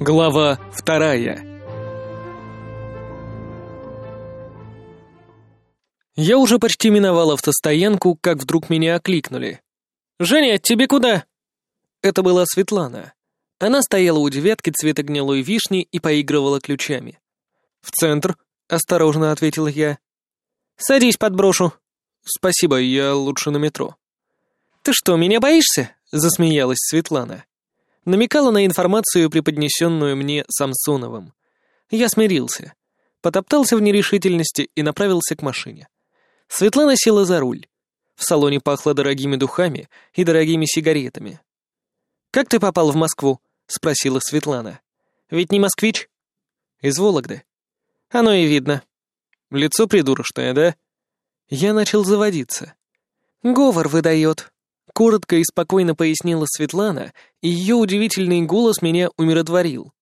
Глава вторая Я уже почти миновал автостоянку, как вдруг меня окликнули. «Женя, тебе куда?» Это была Светлана. Она стояла у девятки цвета гнилой вишни и поигрывала ключами. «В центр», — осторожно ответил я. «Садись, подброшу». «Спасибо, я лучше на метро». «Ты что, меня боишься?» — засмеялась Светлана намекала на информацию, преподнесенную мне Самсоновым. Я смирился, потоптался в нерешительности и направился к машине. Светлана села за руль. В салоне пахло дорогими духами и дорогими сигаретами. «Как ты попал в Москву?» — спросила Светлана. «Ведь не москвич?» «Из Вологды». «Оно и видно». «Лицо придурочное, да?» Я начал заводиться. «Говор выдает», Коротко и спокойно пояснила Светлана, и ее удивительный голос меня умиротворил.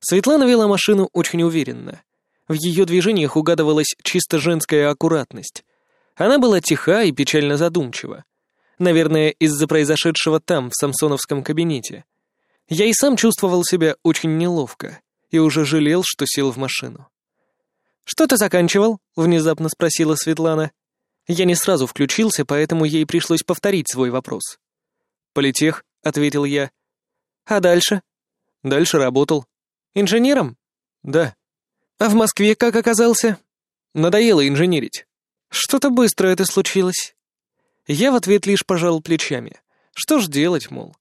Светлана вела машину очень уверенно. В ее движениях угадывалась чисто женская аккуратность. Она была тиха и печально задумчива. Наверное, из-за произошедшего там, в самсоновском кабинете. Я и сам чувствовал себя очень неловко и уже жалел, что сел в машину. «Что ты заканчивал?» — внезапно спросила Светлана. Я не сразу включился, поэтому ей пришлось повторить свой вопрос. «Политех», — ответил я. «А дальше?» «Дальше работал». «Инженером?» «Да». «А в Москве как оказался?» «Надоело инженерить». «Что-то быстро это случилось». Я в ответ лишь пожал плечами. Что ж делать, мол?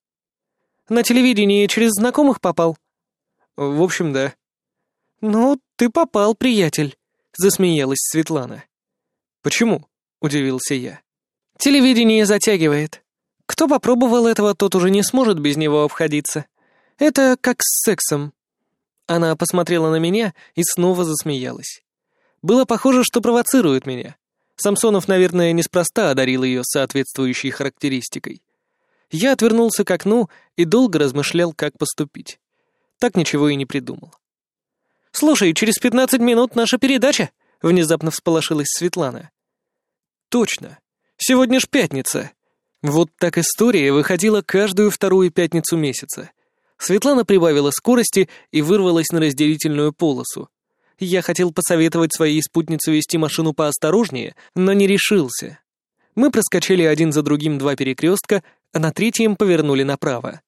«На телевидении через знакомых попал?» «В общем, да». «Ну, ты попал, приятель», — засмеялась Светлана. «Почему?» — удивился я. «Телевидение затягивает. Кто попробовал этого, тот уже не сможет без него обходиться. Это как с сексом». Она посмотрела на меня и снова засмеялась. Было похоже, что провоцирует меня. Самсонов, наверное, неспроста одарил ее соответствующей характеристикой. Я отвернулся к окну и долго размышлял, как поступить. Так ничего и не придумал. «Слушай, через пятнадцать минут наша передача!» — внезапно всполошилась Светлана. Точно. Сегодня ж пятница. Вот так история выходила каждую вторую пятницу месяца. Светлана прибавила скорости и вырвалась на разделительную полосу. Я хотел посоветовать своей спутнице вести машину поосторожнее, но не решился. Мы проскочили один за другим два перекрестка, а на третьем повернули направо.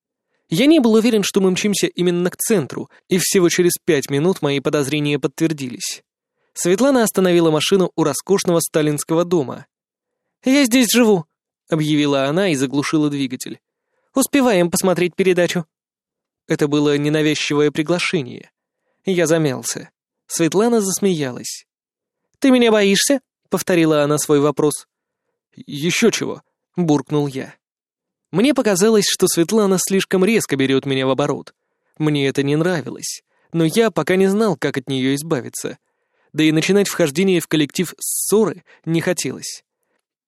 Я не был уверен, что мы мчимся именно к центру, и всего через пять минут мои подозрения подтвердились. Светлана остановила машину у роскошного сталинского дома. «Я здесь живу», — объявила она и заглушила двигатель. «Успеваем посмотреть передачу». Это было ненавязчивое приглашение. Я замялся. Светлана засмеялась. «Ты меня боишься?» — повторила она свой вопрос. «Еще чего?» — буркнул я. Мне показалось, что Светлана слишком резко берет меня в оборот. Мне это не нравилось, но я пока не знал, как от нее избавиться. Да и начинать вхождение в коллектив ссоры не хотелось.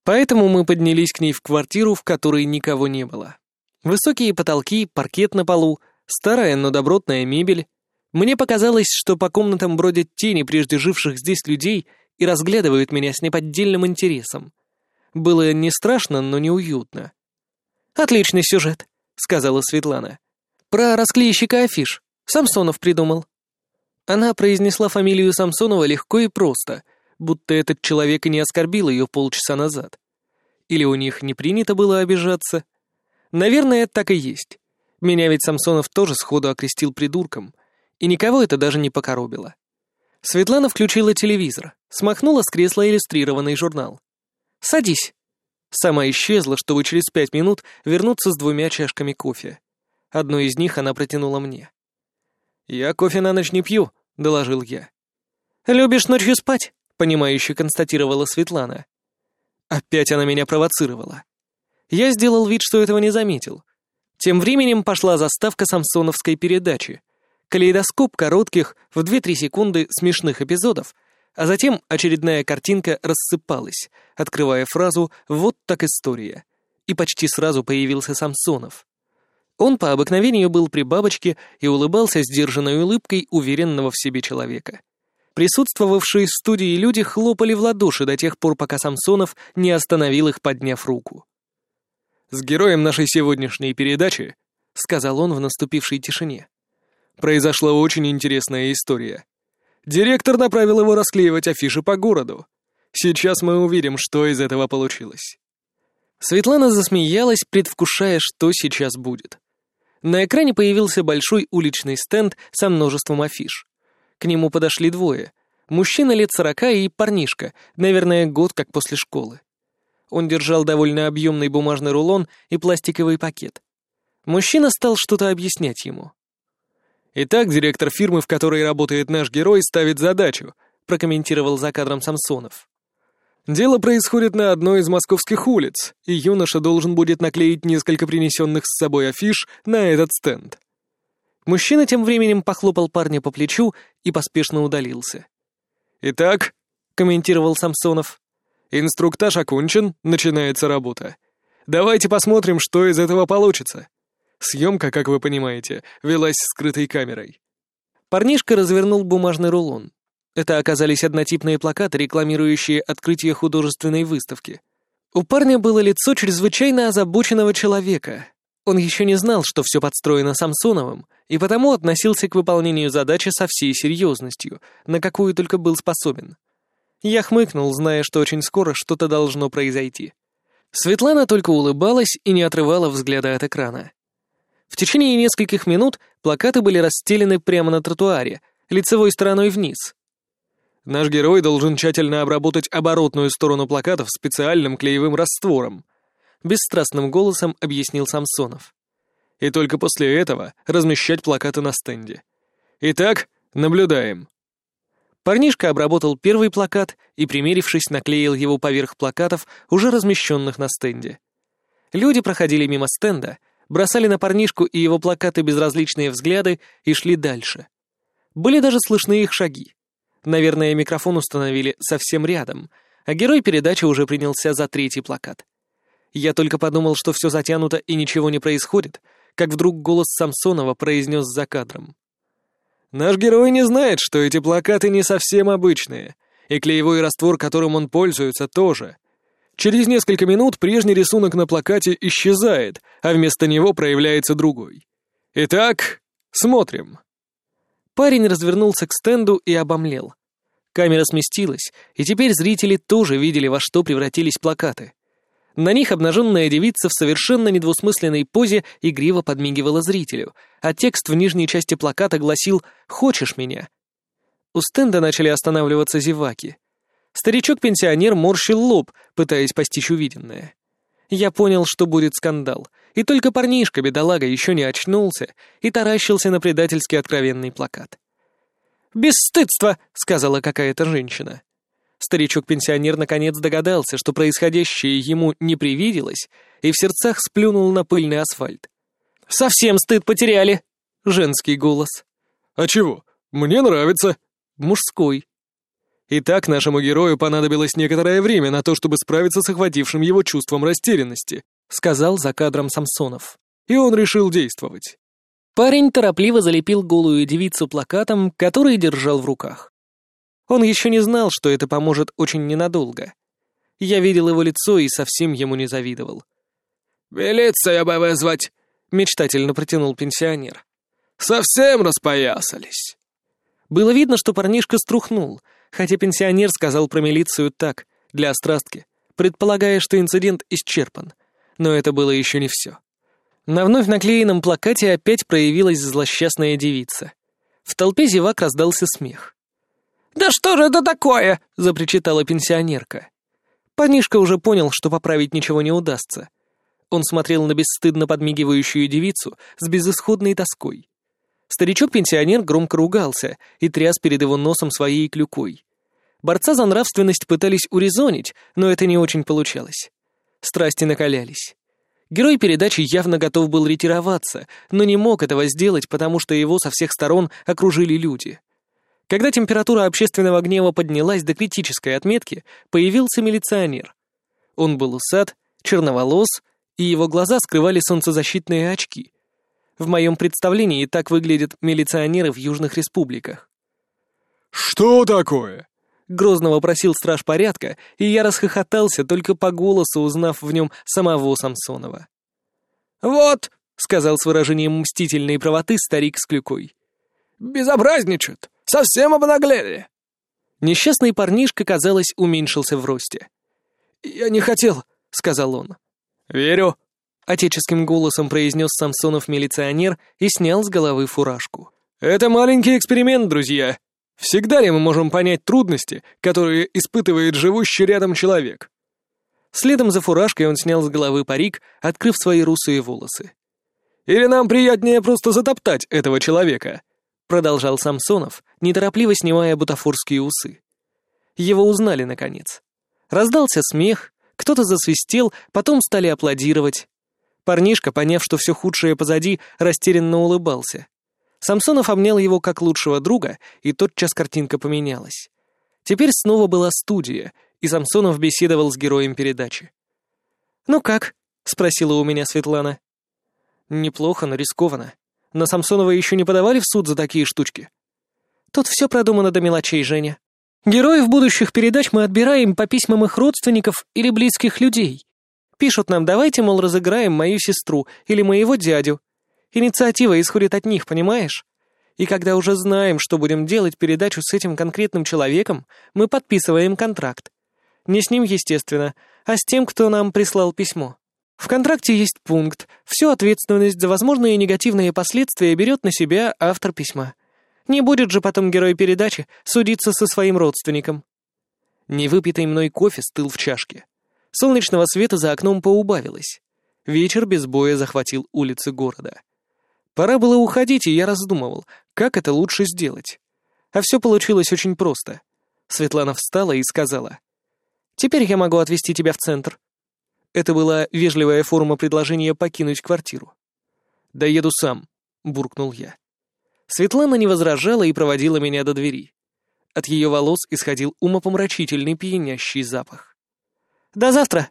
Поэтому мы поднялись к ней в квартиру, в которой никого не было. Высокие потолки, паркет на полу, старая, но добротная мебель. Мне показалось, что по комнатам бродят тени прежде живших здесь людей и разглядывают меня с неподдельным интересом. Было не страшно, но неуютно. «Отличный сюжет», — сказала Светлана. «Про расклейщика афиш. Самсонов придумал». Она произнесла фамилию Самсонова легко и просто — будто этот человек и не оскорбил ее полчаса назад. Или у них не принято было обижаться? Наверное, так и есть. Меня ведь Самсонов тоже сходу окрестил придурком, и никого это даже не покоробило. Светлана включила телевизор, смахнула с кресла иллюстрированный журнал. «Садись». Сама исчезла, чтобы через пять минут вернуться с двумя чашками кофе. Одну из них она протянула мне. «Я кофе на ночь не пью», — доложил я. «Любишь ночью спать?» — понимающе констатировала Светлана. Опять она меня провоцировала. Я сделал вид, что этого не заметил. Тем временем пошла заставка самсоновской передачи. Калейдоскоп коротких, в 2-3 секунды смешных эпизодов, а затем очередная картинка рассыпалась, открывая фразу «Вот так история». И почти сразу появился Самсонов. Он по обыкновению был при бабочке и улыбался сдержанной улыбкой уверенного в себе человека. Присутствовавшие в студии люди хлопали в ладоши до тех пор, пока Самсонов не остановил их, подняв руку. «С героем нашей сегодняшней передачи», — сказал он в наступившей тишине, Произошла очень интересная история. Директор направил его расклеивать афиши по городу. Сейчас мы увидим, что из этого получилось. Светлана засмеялась, предвкушая, что сейчас будет. На экране появился большой уличный стенд со множеством афиш. К нему подошли двое. Мужчина лет сорока и парнишка, наверное, год как после школы. Он держал довольно объемный бумажный рулон и пластиковый пакет. Мужчина стал что-то объяснять ему. «Итак, директор фирмы, в которой работает наш герой, ставит задачу», прокомментировал за кадром Самсонов. Дело происходит на одной из московских улиц, и юноша должен будет наклеить несколько принесенных с собой афиш на этот стенд. Мужчина тем временем похлопал парня по плечу и поспешно удалился. «Итак», — комментировал Самсонов, — «инструктаж окончен, начинается работа. Давайте посмотрим, что из этого получится». Съемка, как вы понимаете, велась скрытой камерой. Парнишка развернул бумажный рулон. Это оказались однотипные плакаты, рекламирующие открытие художественной выставки. У парня было лицо чрезвычайно озабоченного человека. Он еще не знал, что все подстроено Самсоновым, и потому относился к выполнению задачи со всей серьезностью, на какую только был способен. Я хмыкнул, зная, что очень скоро что-то должно произойти. Светлана только улыбалась и не отрывала взгляда от экрана. В течение нескольких минут плакаты были расстелены прямо на тротуаре, лицевой стороной вниз. Наш герой должен тщательно обработать оборотную сторону плакатов специальным клеевым раствором, бесстрастным голосом объяснил Самсонов. И только после этого размещать плакаты на стенде. Итак, наблюдаем. Парнишка обработал первый плакат и, примерившись, наклеил его поверх плакатов, уже размещенных на стенде. Люди проходили мимо стенда, бросали на парнишку и его плакаты безразличные взгляды и шли дальше. Были даже слышны их шаги. Наверное, микрофон установили совсем рядом, а герой передачи уже принялся за третий плакат. Я только подумал, что все затянуто и ничего не происходит, как вдруг голос Самсонова произнес за кадром. «Наш герой не знает, что эти плакаты не совсем обычные, и клеевой раствор, которым он пользуется, тоже. Через несколько минут прежний рисунок на плакате исчезает, а вместо него проявляется другой. Итак, смотрим». Парень развернулся к стенду и обомлел. Камера сместилась, и теперь зрители тоже видели, во что превратились плакаты. На них обнаженная девица в совершенно недвусмысленной позе игриво подмигивала зрителю, а текст в нижней части плаката гласил «Хочешь меня?». У стенда начали останавливаться зеваки. Старичок-пенсионер морщил лоб, пытаясь постичь увиденное. Я понял, что будет скандал — и только парнишка-бедолага еще не очнулся и таращился на предательски откровенный плакат. «Бесстыдство!» — сказала какая-то женщина. Старичок-пенсионер наконец догадался, что происходящее ему не привиделось, и в сердцах сплюнул на пыльный асфальт. «Совсем стыд потеряли!» — женский голос. «А чего? Мне нравится!» — мужской. Итак, нашему герою понадобилось некоторое время на то, чтобы справиться с охватившим его чувством растерянности. — сказал за кадром Самсонов. И он решил действовать. Парень торопливо залепил голую девицу плакатом, который держал в руках. Он еще не знал, что это поможет очень ненадолго. Я видел его лицо и совсем ему не завидовал. «Милиция бы вызвать!» — мечтательно протянул пенсионер. «Совсем распоясались!» Было видно, что парнишка струхнул, хотя пенсионер сказал про милицию так, для острастки, предполагая, что инцидент исчерпан — но это было еще не все. На вновь наклеенном плакате опять проявилась злосчастная девица. В толпе зевак раздался смех. «Да что же это такое?» — запричитала пенсионерка. Парнишка уже понял, что поправить ничего не удастся. Он смотрел на бесстыдно подмигивающую девицу с безысходной тоской. Старичок-пенсионер громко ругался и тряс перед его носом своей клюкой. Борца за нравственность пытались урезонить, но это не очень получалось. Страсти накалялись. Герой передачи явно готов был ретироваться, но не мог этого сделать, потому что его со всех сторон окружили люди. Когда температура общественного гнева поднялась до критической отметки, появился милиционер. Он был усат, черноволос, и его глаза скрывали солнцезащитные очки. В моем представлении так выглядят милиционеры в южных республиках. «Что такое?» — грозно вопросил страж порядка, и я расхохотался, только по голосу узнав в нем самого Самсонова. «Вот», — сказал с выражением мстительной правоты старик с клюкой, Безобразничают! Совсем обнаглели!» Несчастный парнишка, казалось, уменьшился в росте. «Я не хотел», — сказал он. «Верю», — отеческим голосом произнес Самсонов милиционер и снял с головы фуражку. «Это маленький эксперимент, друзья. Всегда ли мы можем понять трудности, которые испытывает живущий рядом человек?» Следом за фуражкой он снял с головы парик, открыв свои русые волосы. «Или нам приятнее просто затоптать этого человека?» Продолжал Самсонов, неторопливо снимая бутафорские усы. Его узнали, наконец. Раздался смех, кто-то засвистел, потом стали аплодировать. Парнишка, поняв, что все худшее позади, растерянно улыбался. Самсонов обнял его как лучшего друга, и тотчас картинка поменялась. Теперь снова была студия, и Самсонов беседовал с героем передачи. «Ну как?» — спросила у меня Светлана. «Неплохо, но рискованно. На Самсонова еще не подавали в суд за такие штучки?» «Тут все продумано до мелочей, Женя. Героев будущих передач мы отбираем по письмам их родственников или близких людей. Пишут нам, давайте, мол, разыграем мою сестру или моего дядю. Инициатива исходит от них, понимаешь? И когда уже знаем, что будем делать передачу с этим конкретным человеком, мы подписываем контракт. Не с ним, естественно, а с тем, кто нам прислал письмо. В контракте есть пункт «Всю ответственность за возможные негативные последствия берет на себя автор письма». Не будет же потом герой передачи судиться со своим родственником. Невыпитый мной кофе стыл в чашке. Солнечного света за окном поубавилось. Вечер без боя захватил улицы города. Пора было уходить, и я раздумывал, как это лучше сделать. А все получилось очень просто. Светлана встала и сказала. «Теперь я могу отвезти тебя в центр. Это была вежливая форма предложения покинуть квартиру. «Да еду сам», — буркнул я. Светлана не возражала и проводила меня до двери. От ее волос исходил умопомрачительный пьянящий запах. «До завтра!»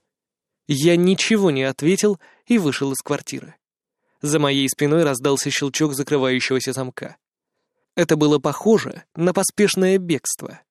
Я ничего не ответил и вышел из квартиры. За моей спиной раздался щелчок закрывающегося замка. Это было похоже на поспешное бегство.